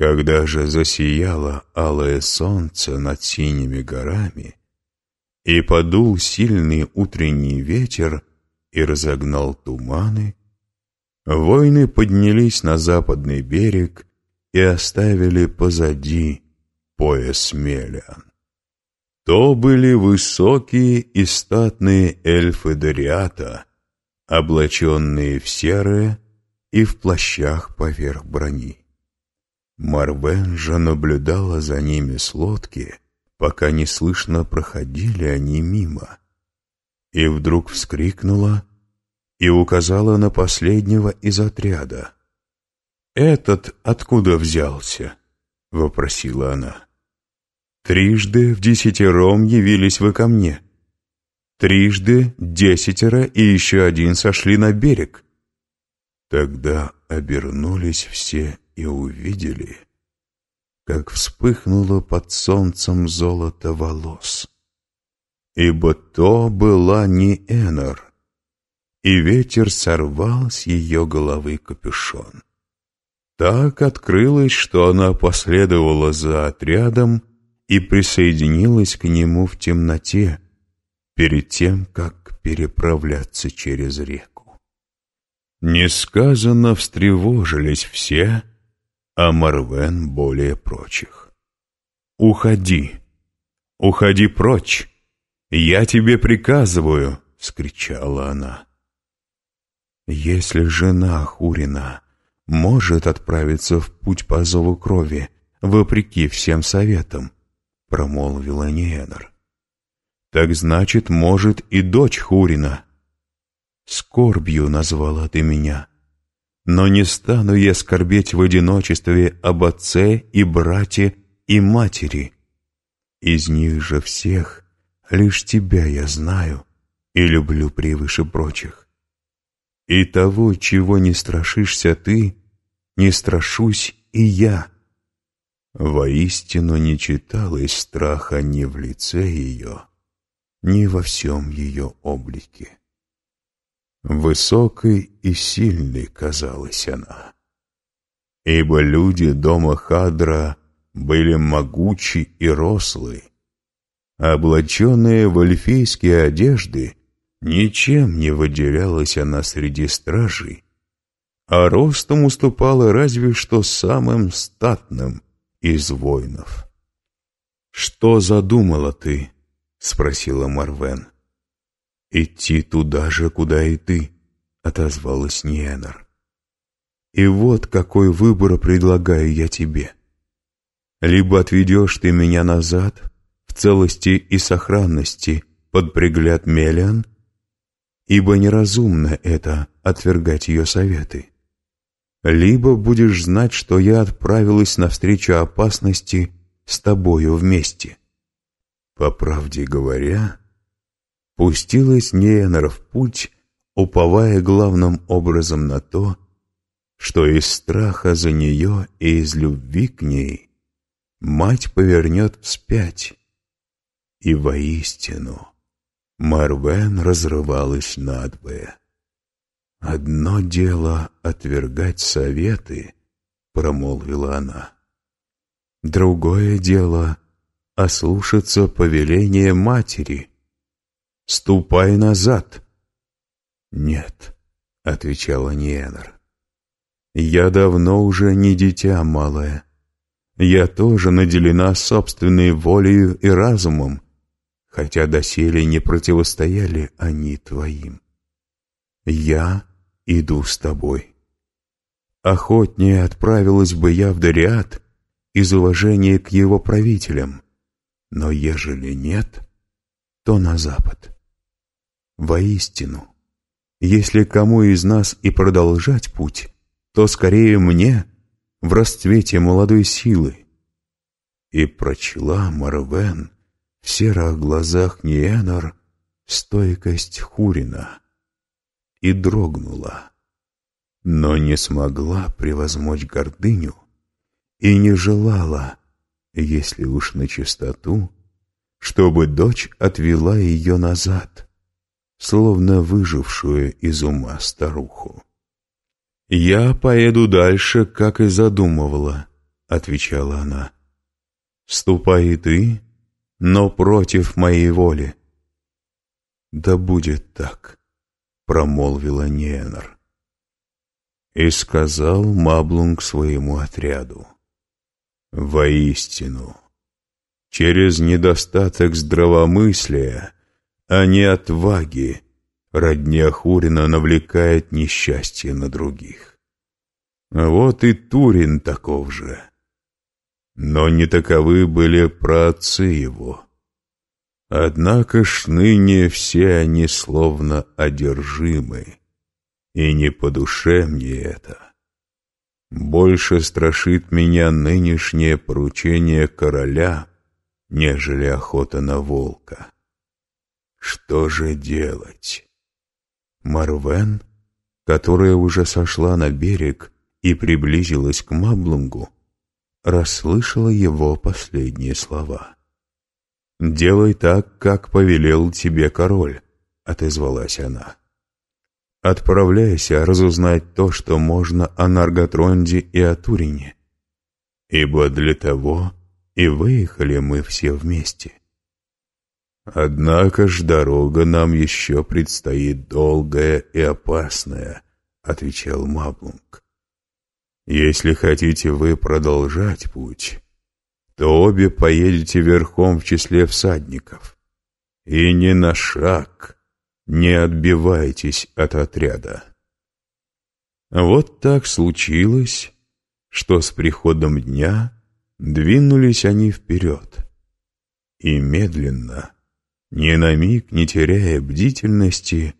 Когда же засияло алое солнце над синими горами, и подул сильный утренний ветер и разогнал туманы, воины поднялись на западный берег и оставили позади пояс Мелиан. То были высокие и статные эльфы Дориата, облаченные в серое и в плащах поверх брони. Марвен же наблюдала за ними с лодки, пока неслышно проходили они мимо. И вдруг вскрикнула и указала на последнего из отряда. «Этот откуда взялся?» — вопросила она. «Трижды в десятером явились вы ко мне. Трижды десятеро и еще один сошли на берег». Тогда обернулись все и увидели, как вспыхнуло под солнцем золото волос. Ибо то была не Энор, и ветер сорвал с ее головы капюшон. Так открылось, что она последовала за отрядом и присоединилась к нему в темноте, перед тем, как переправляться через реку. Несказанно встревожились все, а Марвен более прочих. «Уходи! Уходи прочь! Я тебе приказываю!» — скричала она. «Если жена Хурина может отправиться в путь по зову крови, вопреки всем советам», — промолвила Ниэнор, «так значит, может и дочь Хурина. Скорбью назвала ты меня, но не стану я скорбеть в одиночестве об отце и брате и матери. Из них же всех лишь тебя я знаю и люблю превыше прочих. И того, чего не страшишься ты, не страшусь и я. Воистину не читалось страха ни в лице ее, ни во всем ее облике. Высокой и сильной казалась она. Ибо люди дома Хадра были могучи и рослы, облаченные в эльфийские одежды, ничем не выделялась она среди стражей, а ростом уступала разве что самым статным из воинов. «Что задумала ты?» — спросила Марвен. «Идти туда же, куда и ты», — отозвалась Ниэнор. «И вот какой выбор предлагаю я тебе. Либо отведешь ты меня назад, в целости и сохранности, под пригляд Мелиан, ибо неразумно это отвергать ее советы. Либо будешь знать, что я отправилась навстречу опасности с тобою вместе. По правде говоря, пустилась Нейнер в путь, уповая главным образом на то, что из страха за нее и из любви к ней мать повернет вспять. И воистину Марвен разрывалась надвое. «Одно дело отвергать советы», — промолвила она. «Другое дело — ослушаться повеления матери, Ступай назад!» «Нет», — отвечала Ниэнор. «Я давно уже не дитя малое. Я тоже наделена собственной волею и разумом, хотя доселе не противостояли они твоим. Я иду с тобой. Охотнее отправилась бы я в Дариат из уважения к его правителям, но ежели нет, то на запад. Воистину, если кому из нас и продолжать путь, то скорее мне в расцвете молодой силы. И прочла Марвен в серых глазах Ниэнор стойкость Хурина и дрогнула, но не смогла превозмочь гордыню и не желала, если уж на чистоту, чтобы дочь отвела ее назад — словно выжившую из ума старуху. «Я поеду дальше, как и задумывала», — отвечала она. «Ступай и ты, но против моей воли». «Да будет так», — промолвила Ненор. И сказал Маблунг своему отряду. «Воистину, через недостаток здравомыслия, а не отваги, родня Хурина навлекает несчастье на других. Вот и Турин таков же. Но не таковы были праотцы его. Однако ж ныне все они словно одержимы, и не по душе мне это. Больше страшит меня нынешнее поручение короля, нежели охота на волка. Что же делать? Марвен, которая уже сошла на берег и приблизилась к Маблунгу, расслышала его последние слова. «Делай так, как повелел тебе король», — отозвалась она. «Отправляйся разузнать то, что можно о Нарготронде и о Турине, ибо для того и выехали мы все вместе. Однако ж дорога нам еще предстоит долгая и опасная, — отвечал Маблунг. Если хотите вы продолжать путь, то обе поедете верхом в числе всадников. И ни на шаг не отбивайтесь от отряда. Вот так случилось, что с приходом дня двинулись они вперед. И медленно, ни на миг не теряя бдительности,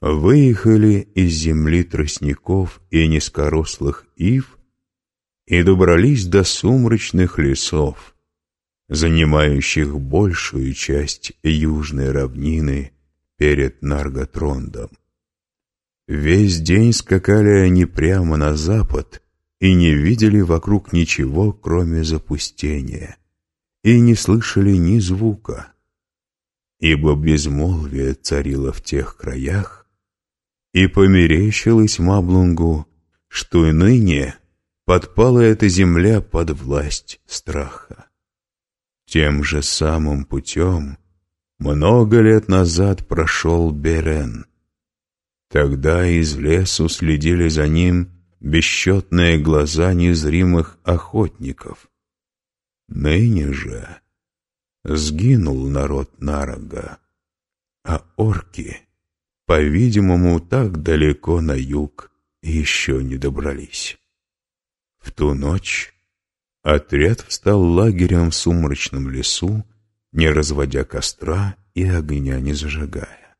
выехали из земли тростников и низкорослых ив и добрались до сумрачных лесов, занимающих большую часть южной равнины перед Нарготрондом. Весь день скакали они прямо на запад и не видели вокруг ничего, кроме запустения, и не слышали ни звука, ибо безмолвие царило в тех краях, и померещилось Маблунгу, что и ныне подпала эта земля под власть страха. Тем же самым путем много лет назад прошел Берен. Тогда из лесу следили за ним бесчетные глаза незримых охотников. Ныне же сгинул народ Нарога, а орки — по-видимому, так далеко на юг еще не добрались. В ту ночь отряд встал лагерем в сумрачном лесу, не разводя костра и огня не зажигая.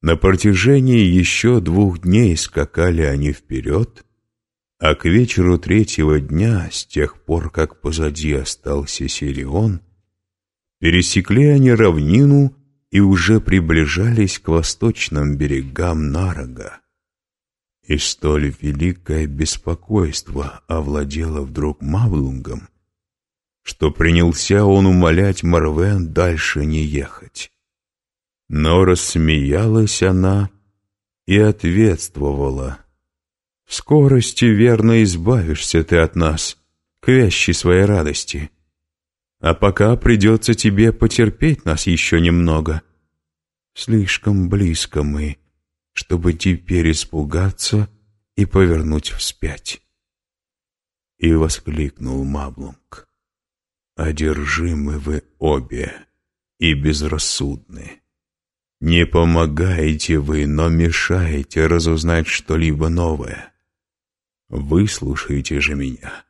На протяжении еще двух дней скакали они вперед, а к вечеру третьего дня, с тех пор, как позади остался Сирион, пересекли они равнину и уже приближались к восточным берегам Нарога. И столь великое беспокойство овладело вдруг Мавлунгом, что принялся он умолять Марвен дальше не ехать. Но рассмеялась она и ответствовала. «В скорости верно избавишься ты от нас, к вящей своей радости». А пока придется тебе потерпеть нас еще немного. Слишком близко мы, чтобы теперь испугаться и повернуть вспять. И воскликнул Маблунг. Одержимы вы обе и безрассудны. Не помогаете вы, но мешаете разузнать что-либо новое. Выслушайте же меня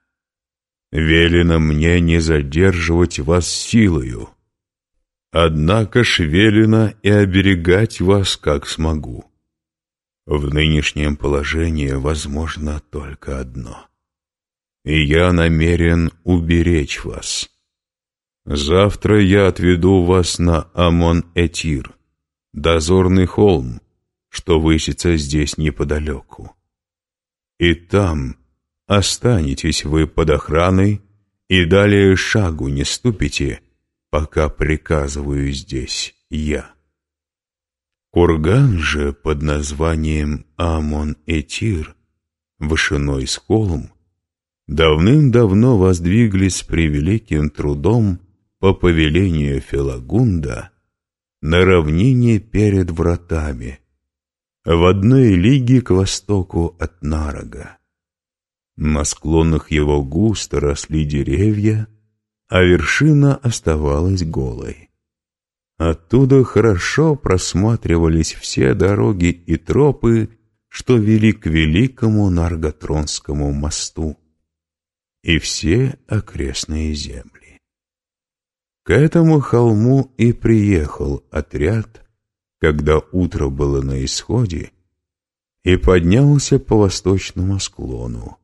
велено мне не задерживать вас силою. Однако ж велено и оберегать вас, как смогу. В нынешнем положении возможно только одно. И я намерен уберечь вас. Завтра я отведу вас на Амон-Этир, дозорный холм, что высится здесь неподалеку. И там Останетесь вы под охраной и далее шагу не ступите, пока приказываю здесь я. Курган же под названием Амон-Этир, вышиной с холм, давным-давно воздвиглись с превеликим трудом по повелению Филагунда на равнине перед вратами, в одной лиге к востоку от Нарога. На склонах его густо росли деревья, а вершина оставалась голой. Оттуда хорошо просматривались все дороги и тропы, что вели к великому Нарготронскому мосту и все окрестные земли. К этому холму и приехал отряд, когда утро было на исходе, и поднялся по восточному склону.